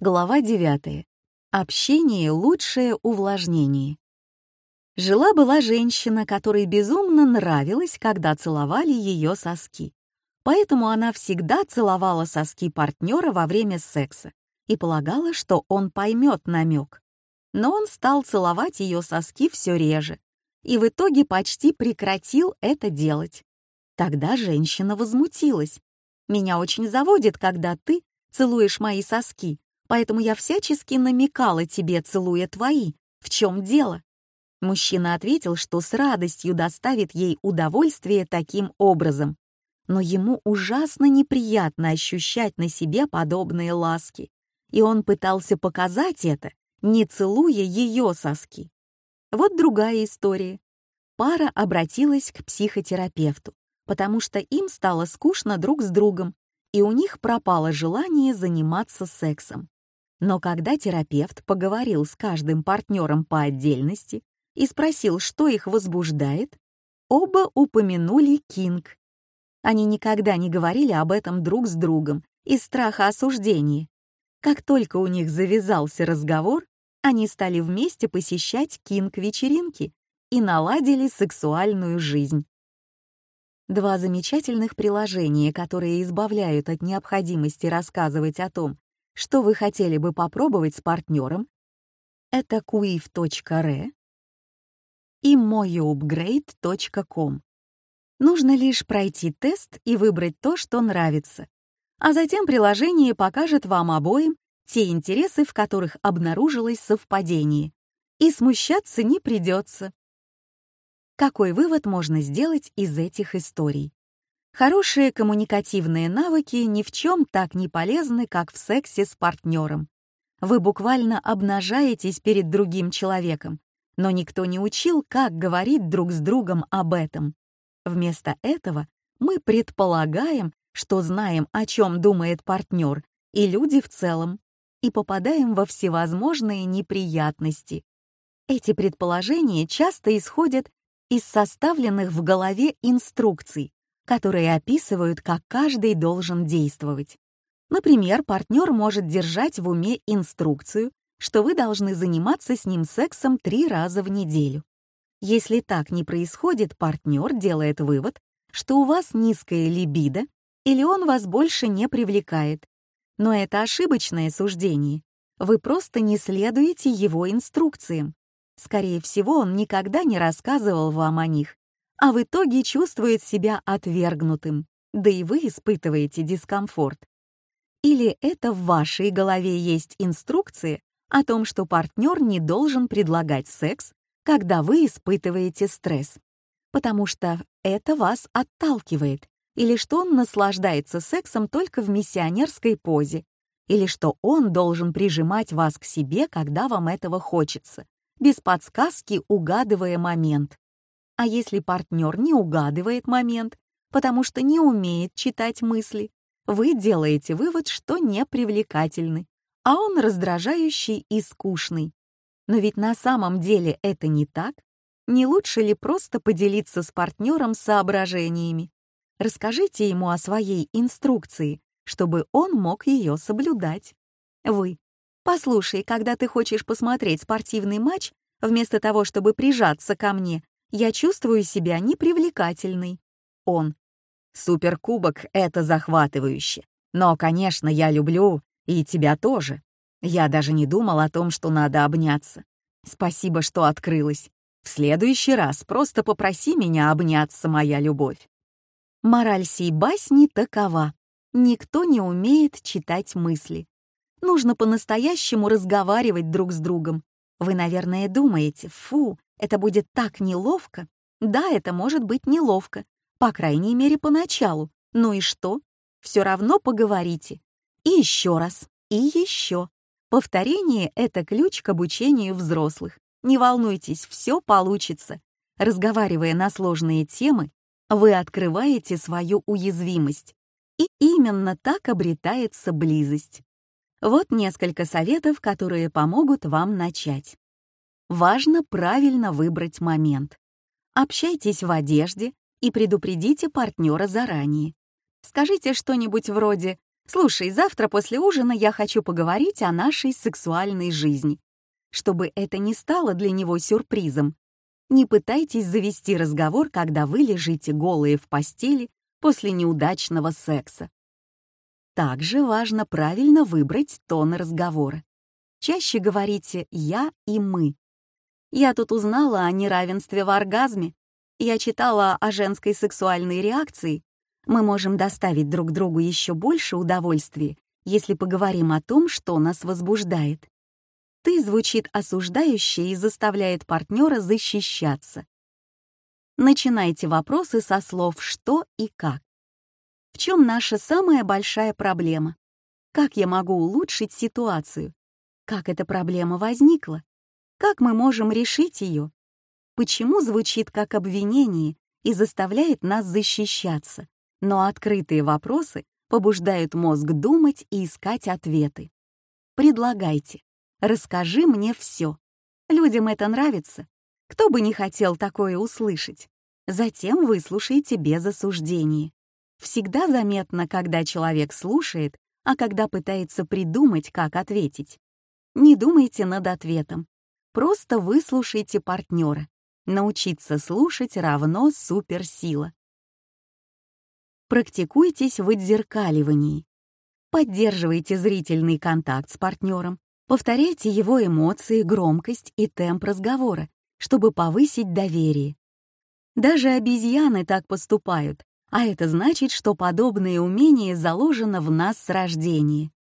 Глава 9. Общение — лучшее увлажнение. Жила-была женщина, которой безумно нравилось, когда целовали ее соски. Поэтому она всегда целовала соски партнера во время секса и полагала, что он поймет намек. Но он стал целовать ее соски все реже и в итоге почти прекратил это делать. Тогда женщина возмутилась. «Меня очень заводит, когда ты целуешь мои соски», поэтому я всячески намекала тебе, целуя твои. В чем дело?» Мужчина ответил, что с радостью доставит ей удовольствие таким образом. Но ему ужасно неприятно ощущать на себе подобные ласки, и он пытался показать это, не целуя ее соски. Вот другая история. Пара обратилась к психотерапевту, потому что им стало скучно друг с другом, и у них пропало желание заниматься сексом. Но когда терапевт поговорил с каждым партнером по отдельности и спросил, что их возбуждает, оба упомянули Кинг. Они никогда не говорили об этом друг с другом из страха осуждения. Как только у них завязался разговор, они стали вместе посещать Кинг-вечеринки и наладили сексуальную жизнь. Два замечательных приложения, которые избавляют от необходимости рассказывать о том, что вы хотели бы попробовать с партнером, это quiv.re и moyoupgrade.com. Нужно лишь пройти тест и выбрать то, что нравится, а затем приложение покажет вам обоим те интересы, в которых обнаружилось совпадение, и смущаться не придется. Какой вывод можно сделать из этих историй? Хорошие коммуникативные навыки ни в чем так не полезны, как в сексе с партнером. Вы буквально обнажаетесь перед другим человеком, но никто не учил, как говорить друг с другом об этом. Вместо этого мы предполагаем, что знаем, о чем думает партнер и люди в целом, и попадаем во всевозможные неприятности. Эти предположения часто исходят из составленных в голове инструкций, которые описывают, как каждый должен действовать. Например, партнер может держать в уме инструкцию, что вы должны заниматься с ним сексом три раза в неделю. Если так не происходит, партнер делает вывод, что у вас низкая либидо или он вас больше не привлекает. Но это ошибочное суждение. Вы просто не следуете его инструкциям. Скорее всего, он никогда не рассказывал вам о них а в итоге чувствует себя отвергнутым, да и вы испытываете дискомфорт. Или это в вашей голове есть инструкции о том, что партнер не должен предлагать секс, когда вы испытываете стресс, потому что это вас отталкивает, или что он наслаждается сексом только в миссионерской позе, или что он должен прижимать вас к себе, когда вам этого хочется, без подсказки угадывая момент. А если партнер не угадывает момент, потому что не умеет читать мысли, вы делаете вывод, что не привлекательны, а он раздражающий и скучный. Но ведь на самом деле это не так. Не лучше ли просто поделиться с партнером соображениями? Расскажите ему о своей инструкции, чтобы он мог ее соблюдать. Вы. Послушай, когда ты хочешь посмотреть спортивный матч, вместо того, чтобы прижаться ко мне, я чувствую себя непривлекательной. Он. Суперкубок — это захватывающе. Но, конечно, я люблю и тебя тоже. Я даже не думал о том, что надо обняться. Спасибо, что открылась. В следующий раз просто попроси меня обняться, моя любовь. Мораль сей басни такова. Никто не умеет читать мысли. Нужно по-настоящему разговаривать друг с другом. Вы, наверное, думаете, фу, это будет так неловко. Да, это может быть неловко. По крайней мере, поначалу. Ну и что? Все равно поговорите. И еще раз. И еще. Повторение — это ключ к обучению взрослых. Не волнуйтесь, все получится. Разговаривая на сложные темы, вы открываете свою уязвимость. И именно так обретается близость. Вот несколько советов, которые помогут вам начать важно правильно выбрать момент. Общайтесь в одежде и предупредите партнера заранее. Скажите что-нибудь вроде «Слушай, завтра после ужина я хочу поговорить о нашей сексуальной жизни», чтобы это не стало для него сюрпризом. Не пытайтесь завести разговор, когда вы лежите голые в постели после неудачного секса. Также важно правильно выбрать тон разговора. Чаще говорите «я» и «мы», я тут узнала о неравенстве в оргазме. Я читала о женской сексуальной реакции. Мы можем доставить друг другу еще больше удовольствия, если поговорим о том, что нас возбуждает. «ты» звучит осуждающе и заставляет партнера защищаться. Начинайте вопросы со слов «что» и «как». В чем наша самая большая проблема? Как я могу улучшить ситуацию? Как эта проблема возникла? Как мы можем решить ее? Почему звучит как обвинение и заставляет нас защищаться? Но открытые вопросы побуждают мозг думать и искать ответы. Предлагайте. Расскажи мне все. Людям это нравится. Кто бы не хотел такое услышать. Затем выслушайте без осуждения. Всегда заметно, когда человек слушает, а когда пытается придумать, как ответить. Не думайте над ответом, Просто выслушайте партнера. Научиться слушать равно суперсила. Практикуйтесь в отзеркаливании. Поддерживайте зрительный контакт с партнером. Повторяйте его эмоции, громкость и темп разговора, чтобы повысить доверие. Даже обезьяны так поступают, а это значит, что подобное умение заложено в нас с рождения.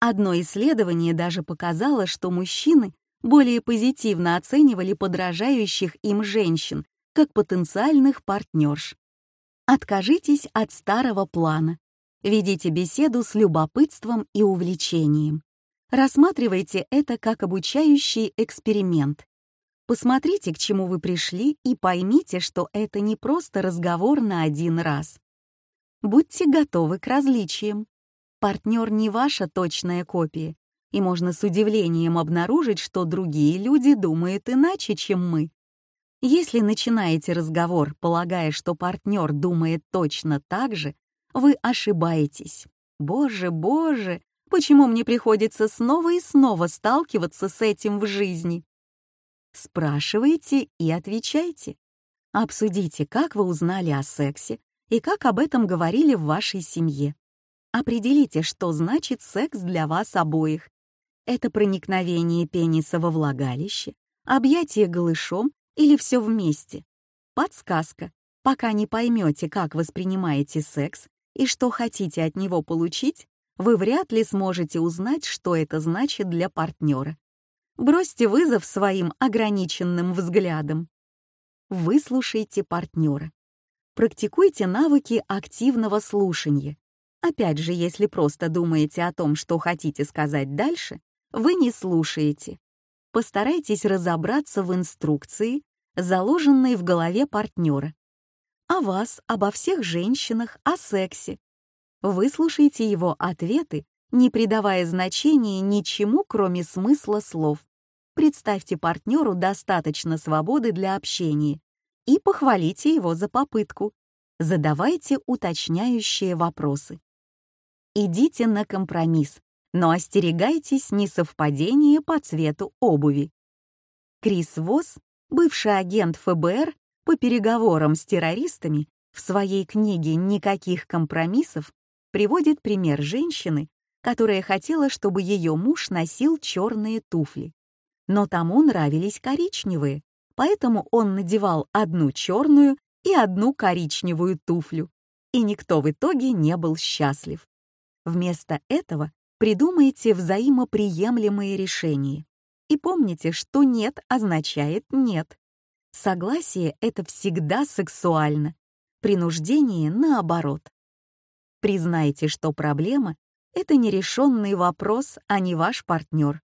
Одно исследование даже показало, что мужчины более позитивно оценивали подражающих им женщин как потенциальных партнерш. Откажитесь от старого плана. Ведите беседу с любопытством и увлечением. Рассматривайте это как обучающий эксперимент. Посмотрите, к чему вы пришли, и поймите, что это не просто разговор на один раз. Будьте готовы к различиям. Партнер не ваша точная копия, и можно с удивлением обнаружить, что другие люди думают иначе, чем мы. Если начинаете разговор, полагая, что партнер думает точно так же, вы ошибаетесь. Боже, боже, почему мне приходится снова и снова сталкиваться с этим в жизни? Спрашивайте и отвечайте. Обсудите, как вы узнали о сексе и как об этом говорили в вашей семье. Определите, что значит секс для вас обоих это проникновение пениса во влагалище, объятие голышом или все вместе. Подсказка. Пока не поймете, как воспринимаете секс и что хотите от него получить, вы вряд ли сможете узнать, что это значит для партнера. Бросьте вызов своим ограниченным взглядом. Выслушайте партнера. Практикуйте навыки активного слушания. Опять же, если просто думаете о том, что хотите сказать дальше, вы не слушаете. Постарайтесь разобраться в инструкции, заложенной в голове партнера. О вас, обо всех женщинах, о сексе. Выслушайте его ответы, не придавая значения ничему, кроме смысла слов. Представьте партнеру достаточно свободы для общения и похвалите его за попытку. Задавайте уточняющие вопросы. Идите на компромисс, но остерегайтесь несовпадения по цвету обуви. Крис Восс, бывший агент ФБР по переговорам с террористами, в своей книге «Никаких компромиссов» приводит пример женщины, которая хотела, чтобы ее муж носил черные туфли. Но тому нравились коричневые, поэтому он надевал одну черную и одну коричневую туфлю, и никто в итоге не был счастлив. Вместо этого Придумайте взаимоприемлемые решения. И помните, что «нет» означает «нет». Согласие — это всегда сексуально. Принуждение — наоборот. Признайте, что проблема — это нерешенный вопрос, а не ваш партнер.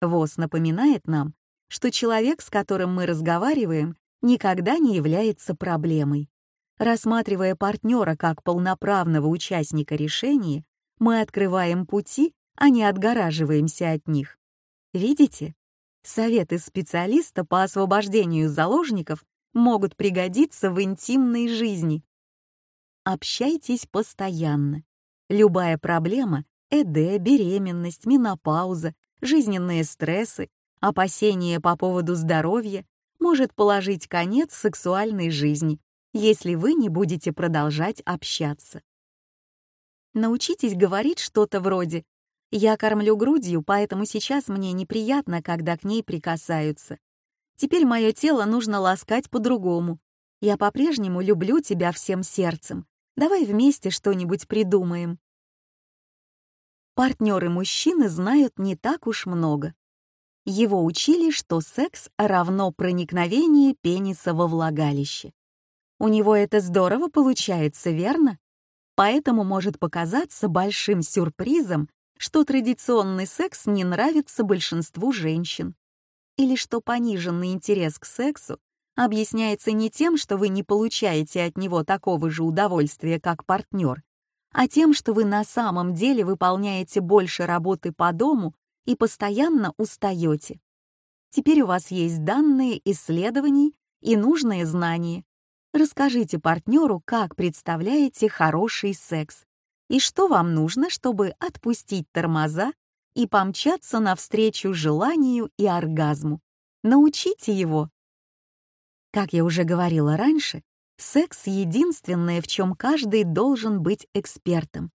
ВОЗ напоминает нам, что человек, с которым мы разговариваем, никогда не является проблемой. Рассматривая партнера как полноправного участника решения, мы открываем пути, а не отгораживаемся от них. Видите? Советы специалиста по освобождению заложников могут пригодиться в интимной жизни. Общайтесь постоянно. Любая проблема — ЭД, беременность, менопауза, жизненные стрессы, опасения по поводу здоровья — может положить конец сексуальной жизни, если вы не будете продолжать общаться. Научитесь говорить что-то вроде «Я кормлю грудью, поэтому сейчас мне неприятно, когда к ней прикасаются. Теперь мое тело нужно ласкать по-другому. Я по-прежнему люблю тебя всем сердцем. Давай вместе что-нибудь придумаем». Партнеры мужчины знают не так уж много. Его учили, что секс равно проникновение пениса во влагалище. У него это здорово получается, верно? поэтому может показаться большим сюрпризом, что традиционный секс не нравится большинству женщин. Или что пониженный интерес к сексу объясняется не тем, что вы не получаете от него такого же удовольствия, как партнер, а тем, что вы на самом деле выполняете больше работы по дому и постоянно устаете. Теперь у вас есть данные исследований и нужные знания, Расскажите партнеру, как представляете хороший секс и что вам нужно, чтобы отпустить тормоза и помчаться навстречу желанию и оргазму. Научите его. Как я уже говорила раньше, секс — единственное, в чем каждый должен быть экспертом.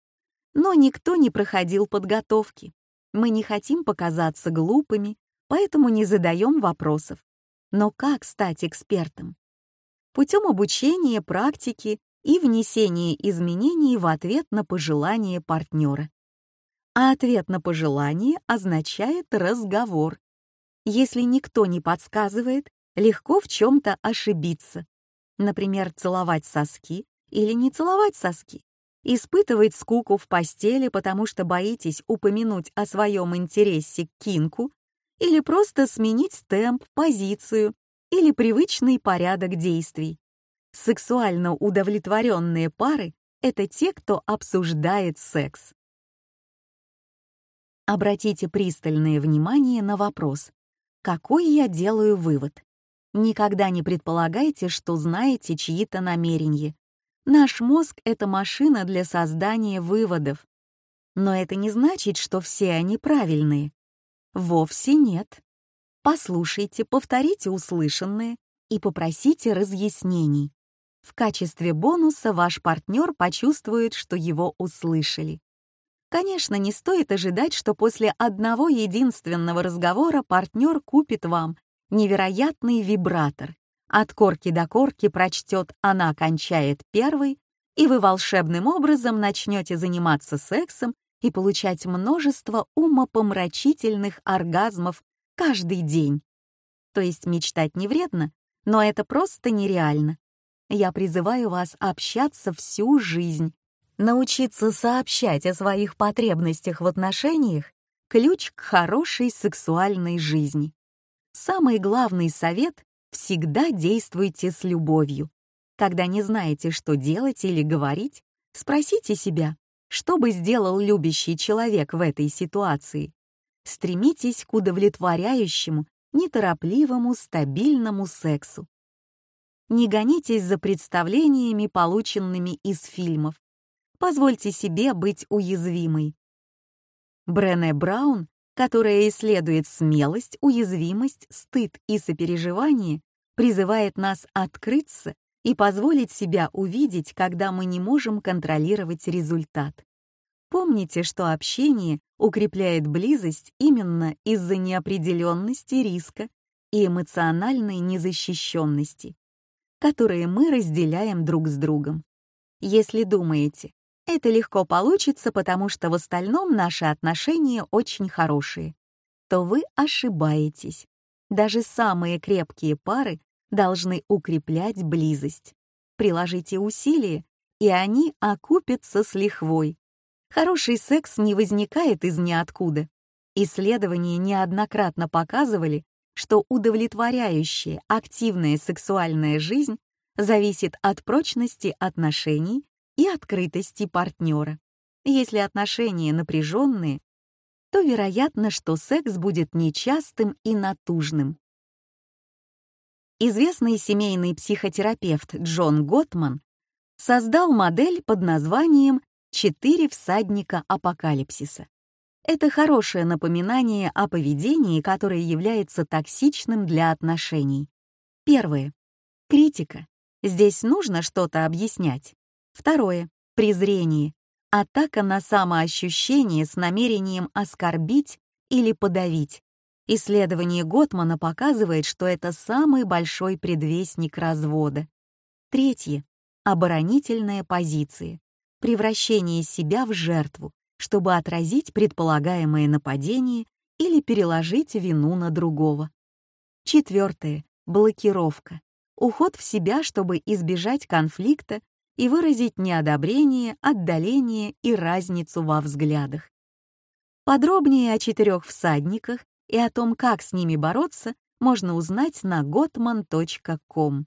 Но никто не проходил подготовки. Мы не хотим показаться глупыми, поэтому не задаем вопросов. Но как стать экспертом? путем обучения практики и внесения изменений в ответ на пожелания партнера. А ответ на пожелание означает разговор. Если никто не подсказывает, легко в чем-то ошибиться. Например, целовать соски или не целовать соски. Испытывать скуку в постели, потому что боитесь упомянуть о своем интересе к кинку, или просто сменить темп, позицию, или привычный порядок действий. Сексуально удовлетворенные пары — это те, кто обсуждает секс. Обратите пристальное внимание на вопрос «Какой я делаю вывод?» Никогда не предполагайте, что знаете чьи-то намерения. Наш мозг — это машина для создания выводов. Но это не значит, что все они правильные. Вовсе нет. Послушайте, повторите услышанное и попросите разъяснений. В качестве бонуса ваш партнер почувствует, что его услышали. Конечно, не стоит ожидать, что после одного единственного разговора партнер купит вам невероятный вибратор. От корки до корки прочтет «Она кончает первый», и вы волшебным образом начнете заниматься сексом и получать множество умопомрачительных оргазмов каждый день. То есть мечтать не вредно, но это просто нереально. Я призываю вас общаться всю жизнь. Научиться сообщать о своих потребностях в отношениях — ключ к хорошей сексуальной жизни. Самый главный совет — всегда действуйте с любовью. Когда не знаете, что делать или говорить, спросите себя, что бы сделал любящий человек в этой ситуации стремитесь к удовлетворяющему, неторопливому, стабильному сексу. Не гонитесь за представлениями, полученными из фильмов. Позвольте себе быть уязвимой. Брене Браун, которая исследует смелость, уязвимость, стыд и сопереживание, призывает нас открыться и позволить себя увидеть, когда мы не можем контролировать результат. Помните, что общение укрепляет близость именно из-за неопределенности риска и эмоциональной незащищенности, которые мы разделяем друг с другом. Если думаете, это легко получится, потому что в остальном наши отношения очень хорошие, то вы ошибаетесь. Даже самые крепкие пары должны укреплять близость. Приложите усилия, и они окупятся с лихвой. Хороший секс не возникает из ниоткуда. Исследования неоднократно показывали, что удовлетворяющая, активная сексуальная жизнь зависит от прочности отношений и открытости партнера. Если отношения напряженные, то вероятно, что секс будет нечастым и натужным. Известный семейный психотерапевт Джон Готман создал модель под названием четыре всадника апокалипсиса. Это хорошее напоминание о поведении, которое является токсичным для отношений. Первое. Критика. Здесь нужно что-то объяснять. Второе. Презрение. Атака на самоощущение с намерением оскорбить или подавить. Исследование Готмана показывает, что это самый большой предвестник развода. Третье. Оборонительные позиции превращение себя в жертву, чтобы отразить предполагаемое нападение или переложить вину на другого. Четвертое. Блокировка. Уход в себя, чтобы избежать конфликта и выразить неодобрение, отдаление и разницу во взглядах. Подробнее о четырех всадниках и о том, как с ними бороться, можно узнать на gotman.com.